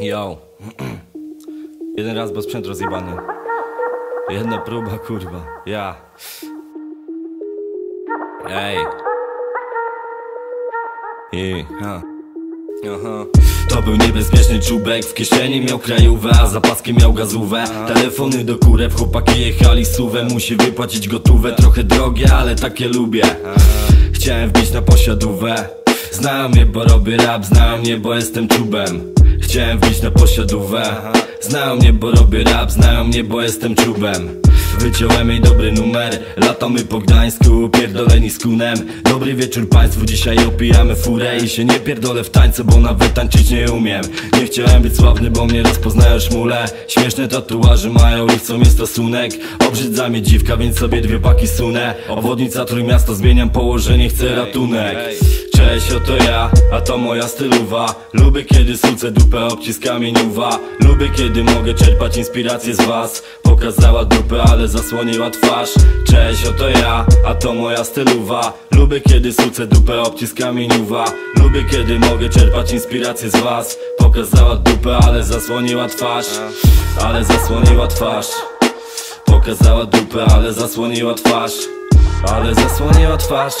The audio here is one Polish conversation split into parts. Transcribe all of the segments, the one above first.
Yo. Jeden raz, bo sprzęt rozjebany. Jedna próba, kurwa. Ja. Ej. I, ha. Aha. To był niebezpieczny czubek, w kieszeni miał krajówę, a zapaskiem miał gazówę Telefony do kurew, chłopaki jechali suwę Musi wypłacić gotówę, trochę drogie, ale takie lubię Chciałem wbić na posiadówę Znają mnie, bo robię rap, znają mnie, bo jestem czubem. Chciałem wbić na posiadówę. Znają mnie, bo robię rap, znają mnie, bo jestem czubem. Wyciąłem jej dobry numer. Latamy po Gdańsku, pierdoleni z kunem. Dobry wieczór państwu, dzisiaj opijamy furę I się nie pierdolę w tańce, bo nawet tańczyć nie umiem. Nie chciałem być sławny, bo mnie rozpoznają szmule. Śmieszne tatuaże mają i chcą mi stosunek. Obrzydza mnie dziwka, więc sobie dwie paki sunę. Obwodnica Trójmiasta, zmieniam położenie, chcę ratunek Cześć, oto ja, a to moja stylowa. Lubię kiedy sucę dupę obciskami niuwa. Lubię kiedy mogę czerpać inspirację z was. Pokazała dupę, ale zasłoniła twarz. Cześć, oto ja, a to moja stylowa. Lubię kiedy sucę dupę obciskami niuwa. Lubię kiedy mogę czerpać inspirację z was. Pokazała dupę, ale zasłoniła twarz. Ale zasłoniła twarz. Pokazała dupę, ale zasłoniła twarz Ale zasłoniła twarz.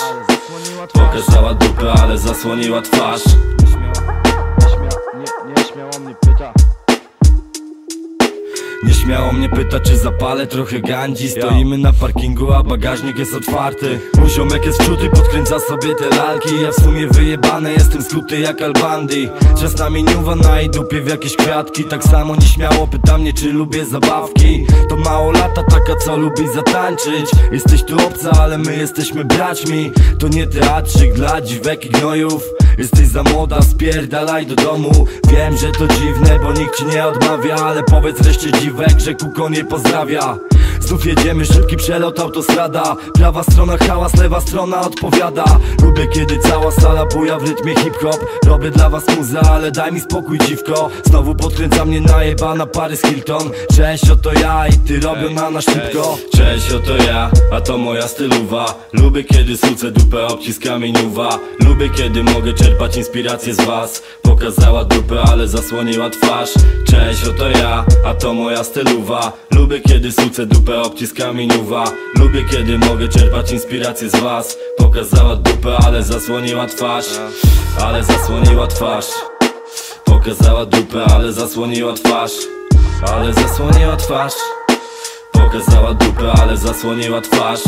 Pokazała dupę, ale zasłoniła twarz. Nie śmiało, nie, nie śmiało mnie pyta Nieśmiało mnie pyta, czy zapalę trochę gandzi Stoimy na parkingu, a bagażnik jest otwarty. Mój ziomek jest wczuty, podkręca sobie te lalki. Ja w sumie wyjebany, jestem skuty jak Albandi. Czas na miniuwa na jej dupie w jakieś kwiatki. Tak samo nieśmiało pyta mnie, czy lubię zabawki. To mało lata, taka co lubi zatańczyć. Jesteś tu obca, ale my jesteśmy braćmi. To nie teatrzyk dla dziwek i gnojów Jesteś za młoda, spierdalaj do domu. Wiem, że to dziwne, bo nikt ci nie odmawia Ale powiedz reszcie dziwek, że kuko nie pozdrawia Znów jedziemy, szybki przelot, autostrada. Prawa strona hałas, lewa strona odpowiada. Lubię kiedy cała sala buja w rytmie hip-hop. Robię dla was muzę, ale daj mi spokój dziwko. Znowu podkręca mnie najebana Paris Hilton. Cześć, oto ja i ty robią na nas szybko. Cześć, oto ja, a to moja stylowa. Lubię kiedy sucę dupę obciskami niuwa. Lubię kiedy mogę czerpać inspirację z was. Pokazała dupę, ale zasłoniła twarz. Cześć, oto ja, a to moja stylowa. Lubię kiedy sucę dupę obciskami niuwa Lubię kiedy mogę czerpać inspirację z was. Pokazała dupę, ale zasłoniła twarz. Ale zasłoniła twarz. Pokazała dupę, ale zasłoniła twarz. Ale zasłoniła twarz. Pokazała dupę, ale zasłoniła twarz